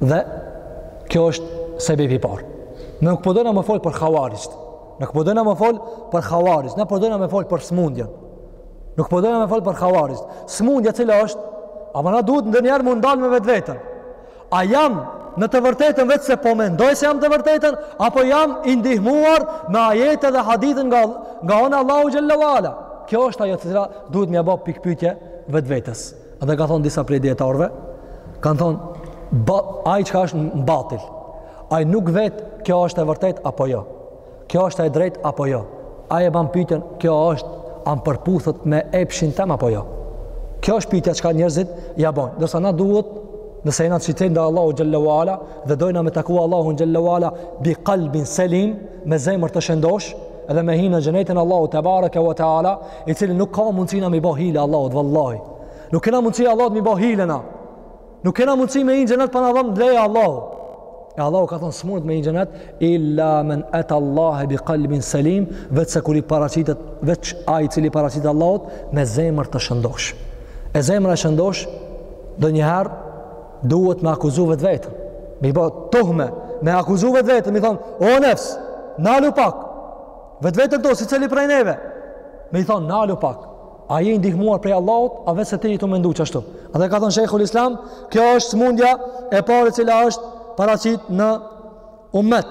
Dhe kjo është sebebi i parë. Ne nuk po dojna me fol për havarixhët. Nuk po dojna me fol për havarixhët, ne po dojna me fol për smundjen. Nuk po dojna me fol për havarixhët. Smundja cila është? A po na duhet ndonjëherë m'u ndal me vetveten? A jam në të vërtetën veç se po mendoj se jam të vërtetën apo jam i ndihmuar me ajete dhe hadithe nga nga ana Allahu xhelle ve ala? Kjo është ajo që duhet me ia ba pikëpyetje vetvetes. Dhe kanë thonë disa prej dijetarve, kanë thonë, ai çka është në batil, ai nuk vet kjo është e vërtet apo jo, kjo është e drejt apo jo, ai e ban pytjen kjo është a m'përputhet me epshin tem apo jo. Kjo është pytja çka njerëzit ia bajnë, ndërsa na duhet nëse jena të çiltër ndaj Allahut xhelle we ala dhe dojna me taku Allahun xhelle we ala bi kalbin selim, me zemër të shëndosh dhe me hi në xhenetin e Allahut tebareke we teala i cili nuk ka mundësi na me i bo hile Allahut vallahi nuk kena mundësi Allahut me i bo hile na nuk kena mundësi me hi në xhenet pa na dhënë leje Allahu e Allahu ka thonë s'mundet me hi në xhenet illa men eta Allahe bi kalbin selim vetëm se kur i paraqitet veç ai i cili i paraqitet Allahut me zemër të shëndosh e zemër e shëndosh ndonjëherë Duhet me akuzu vetveten. Me i bo tuhme, me akuzu vetveten, me i thonë, o nefs, nalu pak. Vetveten këto, secili prej neve. Me i thonë, nalu pak. A je ndihmuar prej Allahut, a veç se ti je tu mendu që ashtu. Edhe ka thonë Shejhul Islam, kjo është smundja e parë e cila është paraqit në umet.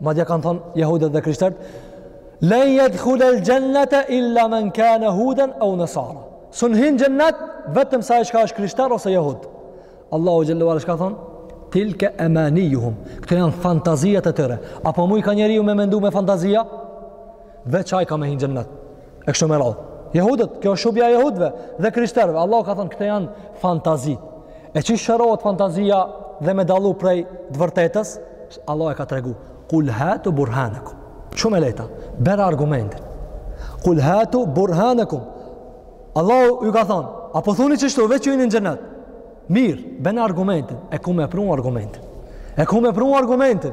Madje kanë thënë jehudët dhe krishterët, "Lan yadkhul al-jannata illa man kana hudan aw nasara." S'un hin n'xhenet vetëm se ai çka është krishter ose jehud. Allahu xhelle we ala çka thon? Tilka amaniyuhum. Këto janë fantaziat e tyre. Apo mund ka njeriu me mendu me fantazia? Veç ai ka me hi në xhenet. E kështu me radhë. Jehudët, kjo është shubja e jehudëve dhe krishterëve. Allahu ka thënë këto janë fantazi. E qysh shërohet fantazia dhe me dallu prej të vërtetës? Allahu e ka tregu. Kul hatu burhanakum. Shumë e lehtë. Bjere argumentin. Kul hatu burhanakum. Allahu ju ka thënë, a po thoni që ashtu veç ju hini në xhenet? Mirë, bjene argumentin. E ku me pru argumentin? E ku me pru argumentin?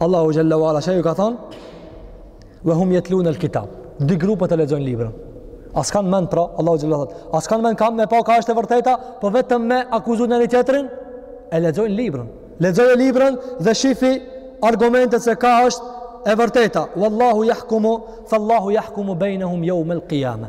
Allahu xhelle we ala çka ka thon wa hum yatlun al kitab dy grupet e lexojnë librin a s'kanë mend pra Allahu xhelle thot a s'kanë mend me pa ka është e vërteta po vetëm me akuzu njëri tjetrin e lexojnë librin lexoje librin dhe shifi argumentet se ka është e vërteta wallahu yahkumu fallahu yahkumu bainahum yawm al qiyamah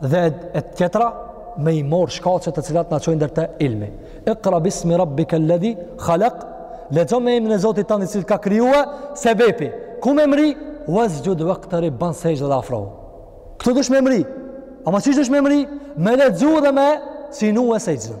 dhe e tjetra me i mor shkaqet të cilat na çojnë deri te ilmi. Iqra bismi rabbika alladhi khalaq. Lexo me emrin e Zotit tand që ka krijuar sebepi. Ku me mri? Wasjud waqtari ban sexhde dhe afro. Ktu dush me mri? Ama qysh dush me mri? Me lexu dhe me synu sexhden.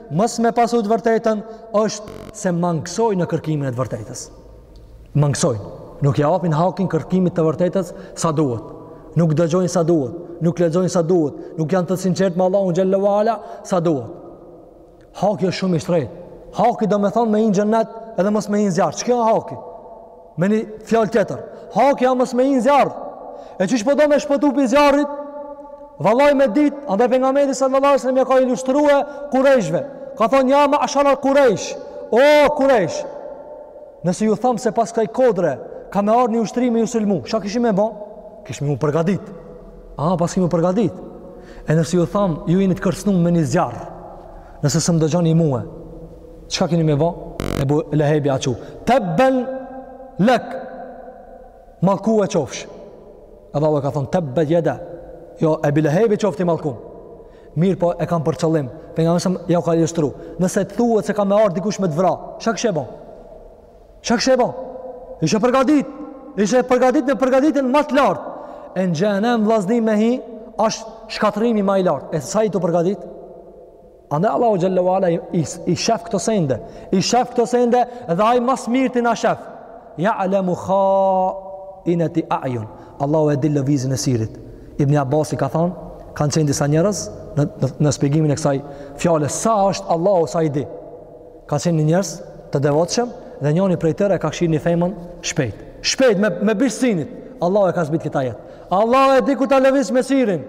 Mos me pasu të vërtetën është se mangësojnë në kërkimin e të vërtetës. Mangësojnë. Nuk ia apin hakin kërkimit të vërtetës sa duhet. Nuk dëgjojnë sa duhet. Nuk lexojnë sa duhet. Nuk janë të sinqertë me Allahun xhelle we ala sa duhet. Haki është shumë i shtrejtë. Haki domethonë me hi në xhenet edhe mos me hi në zjarr. Qekjo haki? Me një fjalë tjetër, haki a mos me hi në zjarr. E qysh po do me shpëtu prej zjarrit, vallahi me dit, andaj Pejgamberi sallallahu alejhi ve sel-lem ja ka ilustrue kurejshve. Ka thonë, ja ma'shera Kurejsh, o kurejsh, nëse ju thamë se pas kësaj kodre, ka me ardhë një ushtri me ju sulmu, çka kishi me bo? Kishmi mu përgadit. A, pas kemi përgadit. E nëse ju thamë, ju jeni të kërcënum me një zjarr. Nëse s'më dëgjoni mue, çka kini me bo? Ebu Lehebi a çu, tebben lek, mallkue qofsh. Edhe Allahu ka thonë, tebbet jeda, jo, Ebi Lehebi qoftë i mallkum. Mirëpo e kam për qëllim, Pejgamberi alejhi selam jau ka ilustru. Nëse të thuhet se ka me ardhë dikush me të vra, çka kishe bo? Çka kishe bo? Ishe përgadit, ishe përgadit me përgaditjen ma të lartë. E në xhehenem vllazni me hi, është shkatrimi ma i lartë. E sa je tu u përgadit? Andaj Allahu xhelle ve ala i, i, i shef këto sende, i shef këto sende dhe ai ma së mirti na shef. Ja'lemu hainetel a'jun. Allahu e di lëvizjen e syrit. Ibn Abbasi ka thonë, kanë qenë disa njerëz në, në, në spjegimin e kësaj fjale, sa është Allahu sa i di. Kanë qenë njerëz të devotshëm dhe njoni prej tyre e ka kqyrë një femën shpejt. Shpejt me, me bisht synit. Allahu e ka zbrit këtë ajet. Allahu e di kur ta lëvizim syrin.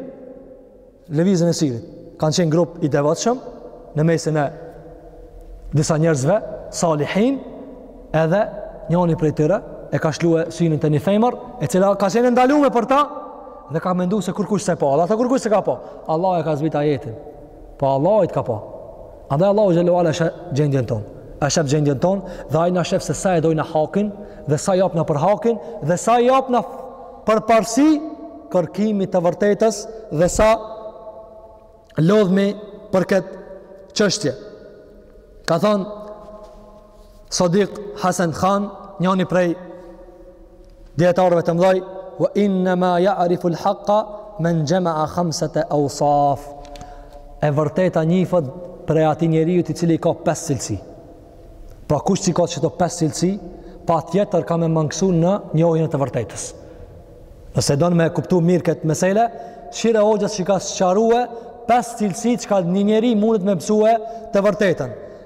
Lëvizjen e syrit. Kanë qenë grup i devotshëm në mesin e disa njerëzve, salihin, edhe njoni prej tyre e ka lshue synin te një femër, e cila ka qenë e ndalume për ta dhe ka mendu se kurkush s'e pa. Ata kurkush s'e ka pa. Allahu e ka zbrit ajetin. Po Allahu të ka pa. Andaj Allahu xhelle ve ala e shef gjendjen ton. E shef gjendjen ton dhe ai na shef se sa e dojna hakin dhe sa japna për hakin dhe sa japna përparësi kërkimit të vërtetës dhe sa lodhmi për këtë çështje. Ka thënë Sadiq Hasan Khan, njëri prej dietarëve të mëdhej, "Wa inna ma ya'rifu al-haqqa man jama'a khamsata awsaf." E vërteta njifet prej atij njeriu i cili ka pesë cilësi. Pra kush s'i ka këto pesë cilësi, patjetër ka me mangësu në njohjen e të vërtetës. Nëse doni me kuptu mirë këtë mesele, kqyre hoxhës që ka sqarue, pes cilësi që ka një njeri mundet me mësue të vërtetën.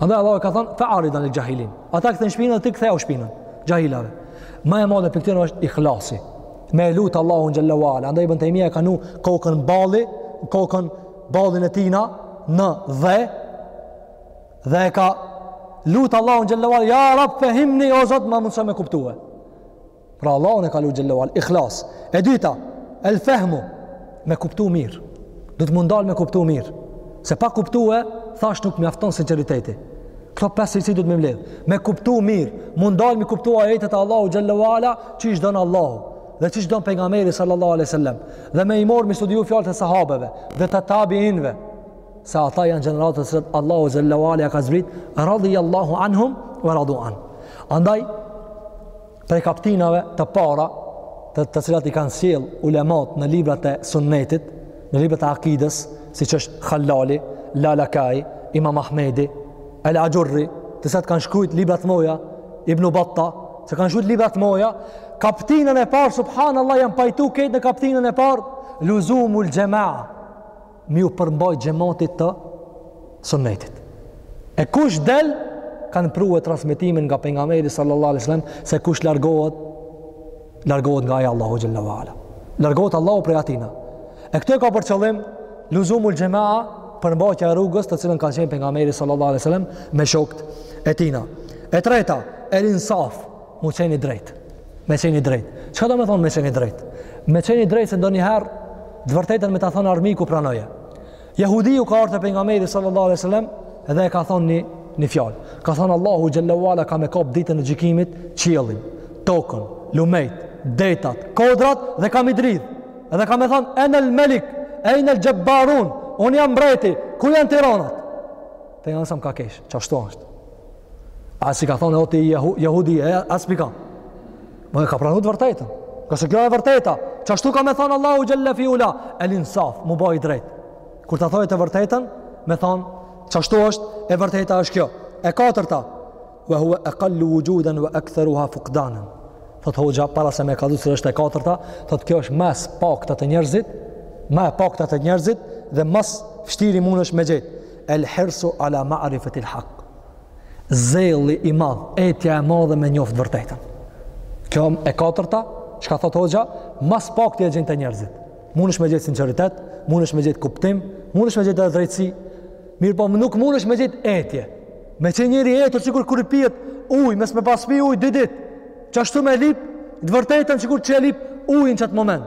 Andaj Allahu ka thënë, fe a'rid anil xhahilin. Ata e kthejnë shpinën dhe ti kthejau shpinën xhahilave. Ma e madhe prej këtyre është ikhlasi. Me e lutë Allahun xhelle ve ala. Andaj Ibën Tejmija e ka vnu kokën balli, kokën ballin e tina në dhe, dhe e ka lutë Allahun xhelle ve ala, ja Rab fehhimni o Zot ma mundëso me kuptue. Pra Allahun e ka lutë xhele ve ala, ikhlas. E dyta, el fehmu, me kuptu mirë. Duhet mu ndal me kuptu mirë. Se pa kuptue, thashë nuk mjafton sinqeriteti. Këto pesë cilësi duhet me i mledhë. Me kuptu mirë, mu ndal me i kuptu ajetet e Allahut xhele ve ala, qysh don Allahu. Dhe qysh don Pejgamberi sallallahu alejhi ve sel-lem. Dhe me i marrë me studiu fjallët e sahabeve. Dhe të tabiinve. Se ata janë gjeneratë se Allahu xhele ve ala, ja ka zbrit, radijallahu anhum, ve radu anhu. Andaj, Prej kaptinave të para të, të cilat i kanë sjell ulemat në librat e sunnetit, në librat e akides, siç është Hallali, Lalakai, Imam Ahmedi, El Axhurri, të cilat kanë shkrujt libra t'mdhoja, Ibnu Batta, se kanë shkrujt libra t'mdhoja, kaptinën e parë, subhanallah, janë pajtu ketë në kaptinën e parë, luzumul xhemaa, me iu përmbajt xhematit të sunnetit. E kush del, kanë pru edhe transmetimin nga Pejgamberi sallallahu alejhi ve sel-lem, se kush largohet, largohet nga ajo Allahu xhele ve ala. Largohet Allahu prej atina. E këtu e ka për qëllim, luzumul xhemaa, përmbajtja e rrugës të cilën ka qenë Pejgamberi sallallahu alejhi ve sel-lem, me shokt e tina. E treta, el insaf, me qenë i drejtë. Me qenë i drejtë. Çka domethonë me qenë i drejtë? Me qenë i drejtë se ndonjëherë të vërtetën me ta thonë armiku pranoje. Jehudiu ka ardhë te Pejgamberi sallallahu alejhi ve sel-lem edhe e ka thonë një, një fjalë. Ka thonë Allahu xhele ve ala ka me kap ditën e gjykimit qiellin, tokën, lumejt, detat, kodrat dhe ka me i dridhë. Edhe ka me thonë enel melik, ejnel xhebbarun, unë jam mbreti, ku janë tiranat? Pejgamberi selam ka keshë, qashtu ashtë. As s'i ka thonë o ti jahudi, aspak. E ka pranu të vërtetën. Ngase kjo e vërteta. Qashtu ka me thonë Allahu xhele fi ula. El insaf, mu ba i drejt. Kur ta thojnë të vërtetën, me thonë, qashtu është e vërteta është kjo. E katërta, ve huve ekalluha vuxhuden ve ektheruha fukdanen. Thot hoxha, para se me kallzu cila është e katërta, thot kjo është ma s'pakta te njerëzit, ma e pakta te njerëzit dhe ma s'vështiri mundesh me gjet. El hirsu ala ma'rifati al haq. Zelli i madh, etja e madhe me njoft t'vërtetën. Kjo e katërta, çka thot hoxha, ma s'pakti e gjen te njerëzit. Mundesh me gjet sinqeritet, mundesh me gjet kuptim, mundesh me gjet drejtësi. Mirëpo nuk mundesh me gjet etje. Me qenë njeri i etur sikur kur i pihet ujë, mos me pas pi ujë dy ditë. Qashtu me lip, të vërtetën sikur që e lip ujin qat moment.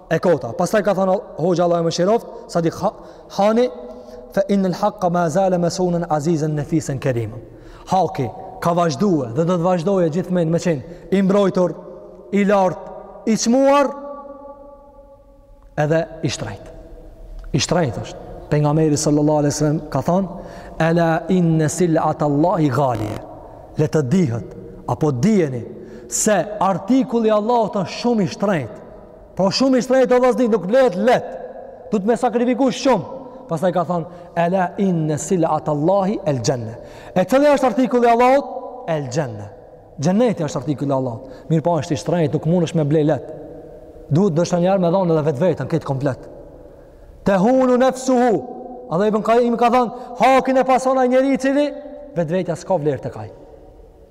e kota pastaj ka thënë hoxha Allahu mëshiroft Sadik Hani fe in al haqq ma zala masunan azizan nafisan kariman haki ka vazhduar dhe do të vazhdojë gjithmonë me qen i mbrojtur i lart i çmuar edhe i shtrenjt i shtrenjt asht pejgamberi sallallahu alaihi wasallam ka thon ala inna sil'at allahi ghaliya le të dihet apo dijeni se artikulli i allahut është shumë i shtrenjtë Po shumë i shtrenjt o vllazni, nuk blehet let. Duhet me sakrifiku shumë. Pastaj ka thonë, Ela inne sil'ate Allahi el xhenne. E cili është artikulli i Allahut? El xhenne. Xhenneti është artikulli i Allahut. Mirëpo është i shtrenjt, nuk mundesh me ble let. Duhet ndoshta njeri me dhonë edhe vetvetën, këtë komplet. Tehunu nefsuhu. A dhe i bën ka, ka thonë, hakin e pason ai njeri i cili, vetvetja s'ka vlerë tek ai.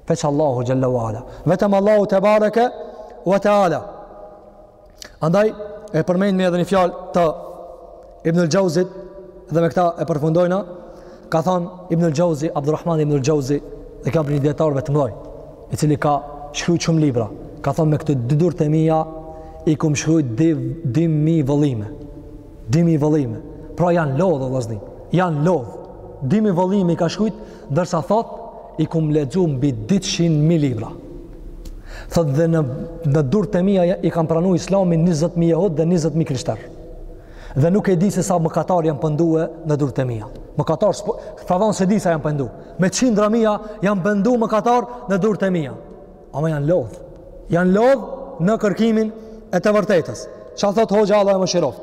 Veç Allahu Xhelle wa Ala. Vetëm Allahu Tebareke wa Teala. Andaj, e përmendmi edhe një fjalë të Ibnul Xhauzit, dhe me këta e përfundojna, ka thonë Ibnul Xhauzi, Abdurrahman Ibnul Xhauzi, dhe ky a prej dijetarëve të mdhoj, i cili ka shkruj shumë libra, ka thonë me këto dy durët e mija, i kom shkruj dy mijë vëllime, dy mijë vëllime, pra janë lodhë, o vllazni, janë lodhë, dy mijë vëllime i ka shkruj, Ndërsa thot, i kom lexu mbi 200 mijë libra. Thot dhe në në durt e mia e kanë pranu Islamin 20 mijë jehud dhe 20 mijë krishter. Dhe nuk e di se sa mëkatar janë pendue në durt e mia. Mëkatar, tha, dmth s'e di sa janë pendu. Me qindra mija janë pendu mëkatar në durt e mia. Ama janë lodhë. Janë lodhë në kërkimin e të vërtetës. Ça thot hoxha Allahu e mëshiroftë?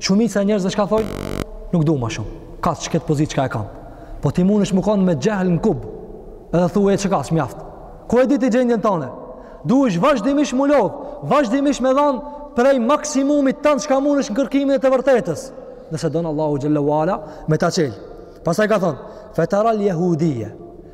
Shumica e njerëzve çka thojnë? Nuk dua më shumë. Kaq, kët pozit çka e kam. Po ti mundesh me kon me xhehl murekkeb. Edhe thua e, kaq a mjaft. Ku e di ti gjendjen tënde? Duhesh vazhdimisht m'u lodh, vazhdimisht me dhon prej maksimumit tënd çka mundesh në kërkimin e të vërtetës. Nëse don Allahu xhalla wala me ta çel. Pastaj ka thon, "Fatara al-yahudiyya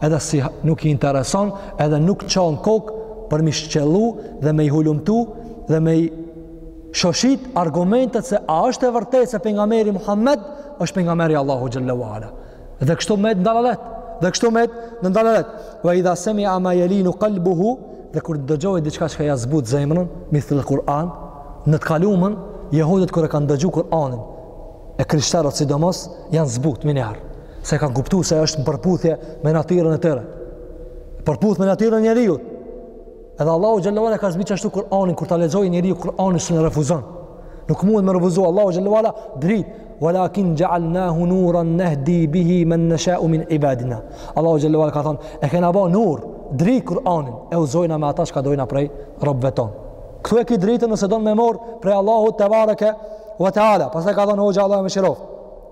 edhe se nuk i intereson, edhe nuk çan kokë për m'i shtjellu dhe me i hulumtu dhe me i shoshit argumentet se a është e vërtet se pejgamberi Muhammed është pejgamber i Allahut Xhalla wa Ala. Dhe kështu met në dalalet. Dhe kështu met në dalalet. We idha semia ma jelinu kalbuhu dhe kur të dëgjoj diçka çka ja zbut zemrën, mithl el Kur'an, në të kalumën, jehudit kur e kanë dëgju Kur'anin, e krishterët sidomos, janë zbut, menjëherë. S'e kanë kuptu se është në përputhje me natyrën e tyre. Në përputhje me natyrën e njeriut. Edhe Allahu Xhelle ve ala e ka zbrit qashtu Kur'anin, kur ta lexoj njeri Kur'anin s'un e refuzon. Nuk mund me refuzu Allahu Xhelle ve ala drit, walakin xhealnahu nuran nehdi bihi men neshau min ibadina. Allahu Xhelle ve ala ka thonë, e kena ba nur, drit Kur'anin, e udhzojna me ata çka dojna prej robëve tonë. Këtu e ki dritën nëse don me marr prej Allahut tebareke wa ta'ala, pastaj ka thonë hoxha Allahu e mëshiroftë.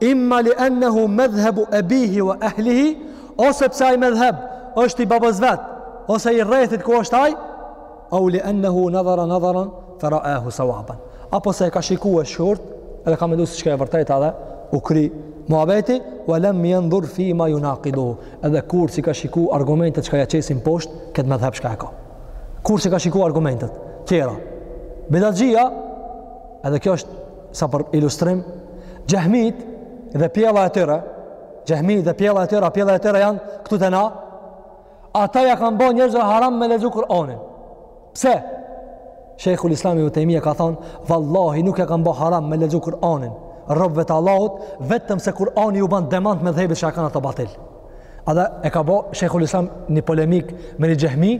Imma li ennehu medhhebu ebihi wa ehlihi, ose pse ai medhheb është i babës vet, ose i rrethit ku është ai, ew li ennehu nadhara nadharan fe raahu sawaban. Apo se e ka shiku shkurt, edhe ka mendu se çka ajo e vërteta dhe u kri muhabeti, wa lem jendhur fima junaqiduhu, edhe kurr s'i ka shiku argumentet çka ja qesin poshtë, këtë medhheb çka e ka. Kurr s'i ka shiku argumentet tjera. Bidatçia, edhe kjo është sa për ilustrim, xhehmit dhe pjella e tyre, xhehmit dhe pjella e tyre, a pjella e tyre janë këtu te na, ata ja kanë bo njerëzve haram me lexu Kur'anin. Pse? Shejhul Islam Ibn Tejmije ka thonë, vallahi nuk ja kanë bo haram me lexu Kur'anin robëve të Allahut, vetëm se Kur'ani ju banë demant medhhebit që e kanë ata batil. Edhe e ka bo Shejhul Islam një polemik me një xhehmi,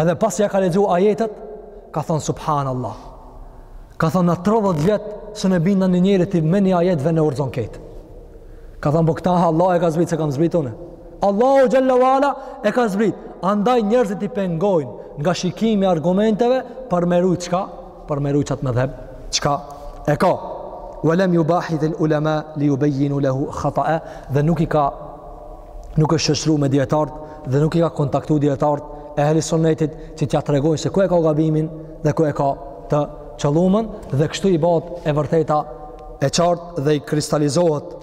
edhe pasi ja ka lexu ajetet, ka thonë, subhanallah, Ka thonë, na 30 vjet s'un e bindna një njeri, ti me një ajet vec e udhzon këtë. Ka thonë, po këta Allahu e ka zbrit, s'e kam zbrit une. Allahu xhelle ve ala e ka zbrit. Andaj njerëzit i pengojnë nga shikimi i argumenteve për me rujt çka, për me rujt qat medhheb, çka e ka. Ve lem jubahithil ulema li jubejjinu lehu hatae dhe nuk i ka nuk është shoqëru me dietarët dhe nuk i ka kontaktu dietarët e ehli sunnetit që t'ia tregojnë se ku e ka gabimin dhe ku e ka të qëllumën dhe kështu i bahet e vërteta e qartë dhe i kristalizohet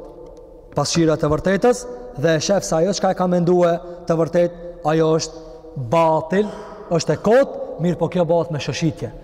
pasqyra e vërtetës dhe e shef se ajo çka e ka mendue të vërtet ajo është batil është e kotë mirëpo kjo bahet me shoshitje